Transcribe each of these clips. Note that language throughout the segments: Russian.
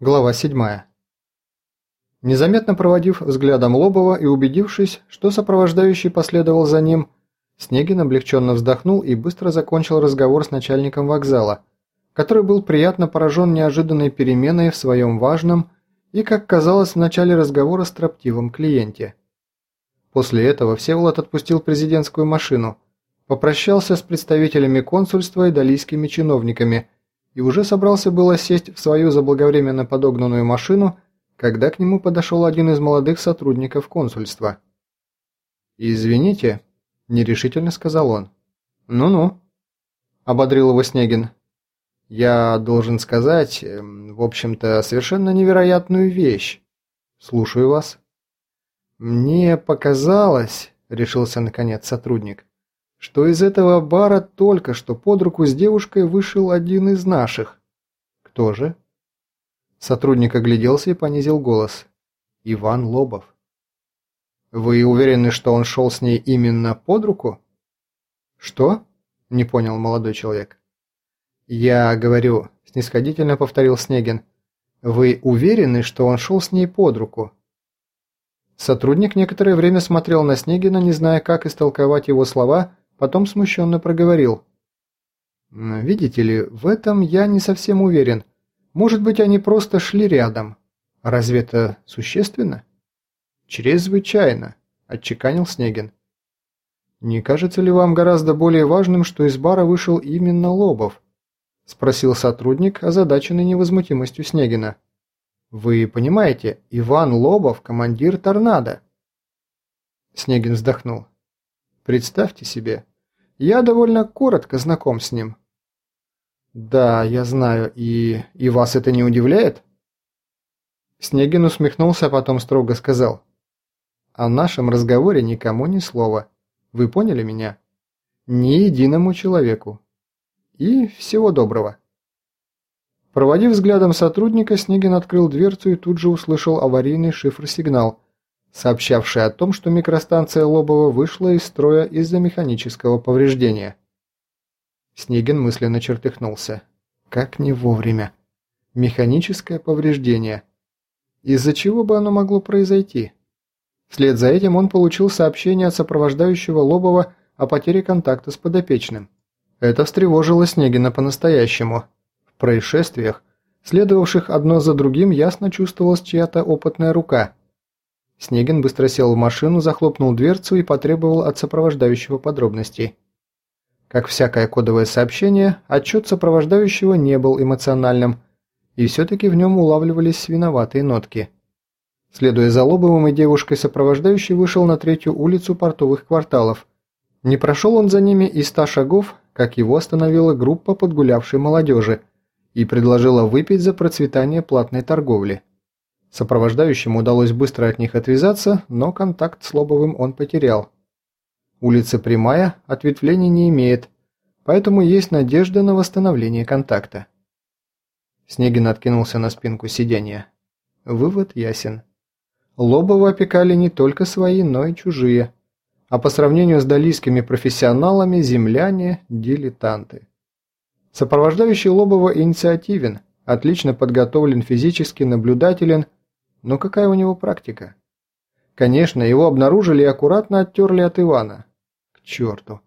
Глава 7. Незаметно проводив взглядом Лобова и убедившись, что сопровождающий последовал за ним, Снегин облегченно вздохнул и быстро закончил разговор с начальником вокзала, который был приятно поражен неожиданной переменой в своем важном и, как казалось в начале разговора, строптивом клиенте. После этого Всеволод отпустил президентскую машину, попрощался с представителями консульства и далийскими чиновниками – и уже собрался было сесть в свою заблаговременно подогнанную машину, когда к нему подошел один из молодых сотрудников консульства. «Извините», – нерешительно сказал он. «Ну-ну», – ободрил его Снегин. «Я должен сказать, эм, в общем-то, совершенно невероятную вещь. Слушаю вас». «Мне показалось», – решился наконец сотрудник, что из этого бара только что под руку с девушкой вышел один из наших. Кто же? Сотрудник огляделся и понизил голос. Иван Лобов. Вы уверены, что он шел с ней именно под руку? Что? Не понял молодой человек. Я говорю, снисходительно повторил Снегин. Вы уверены, что он шел с ней под руку? Сотрудник некоторое время смотрел на Снегина, не зная, как истолковать его слова, Потом смущенно проговорил. «Видите ли, в этом я не совсем уверен. Может быть, они просто шли рядом. Разве это существенно?» «Чрезвычайно», – отчеканил Снегин. «Не кажется ли вам гораздо более важным, что из бара вышел именно Лобов?» – спросил сотрудник, озадаченный невозмутимостью Снегина. «Вы понимаете, Иван Лобов – командир «Торнадо». Снегин вздохнул. «Представьте себе, я довольно коротко знаком с ним». «Да, я знаю, и... и вас это не удивляет?» Снегин усмехнулся, а потом строго сказал. «О нашем разговоре никому ни слова. Вы поняли меня? Ни единому человеку. И всего доброго». Проводив взглядом сотрудника, Снегин открыл дверцу и тут же услышал аварийный шифр-сигнал – сообщавший о том, что микростанция Лобова вышла из строя из-за механического повреждения. Снегин мысленно чертыхнулся. Как не вовремя. Механическое повреждение. Из-за чего бы оно могло произойти? Вслед за этим он получил сообщение от сопровождающего Лобова о потере контакта с подопечным. Это встревожило Снегина по-настоящему. В происшествиях, следовавших одно за другим, ясно чувствовалась чья-то опытная рука – Снегин быстро сел в машину, захлопнул дверцу и потребовал от сопровождающего подробностей. Как всякое кодовое сообщение, отчет сопровождающего не был эмоциональным, и все-таки в нем улавливались виноватые нотки. Следуя за Лобовым и девушкой, сопровождающий вышел на третью улицу портовых кварталов. Не прошел он за ними и ста шагов, как его остановила группа подгулявшей молодежи и предложила выпить за процветание платной торговли. Сопровождающему удалось быстро от них отвязаться, но контакт с Лобовым он потерял. Улица прямая, ответвлений не имеет, поэтому есть надежда на восстановление контакта. Снегин откинулся на спинку сиденья. Вывод ясен. Лобова опекали не только свои, но и чужие. А по сравнению с далийскими профессионалами, земляне – дилетанты. Сопровождающий Лобова инициативен, отлично подготовлен физически, наблюдателен – но какая у него практика? Конечно, его обнаружили и аккуратно оттерли от Ивана. К черту.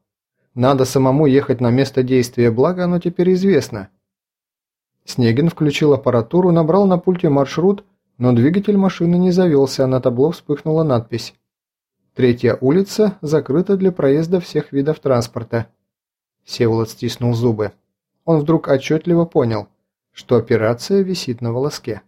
Надо самому ехать на место действия, благо оно теперь известно. Снегин включил аппаратуру, набрал на пульте маршрут, но двигатель машины не завелся, а на табло вспыхнула надпись. Третья улица закрыта для проезда всех видов транспорта. Севолод стиснул зубы. Он вдруг отчетливо понял, что операция висит на волоске.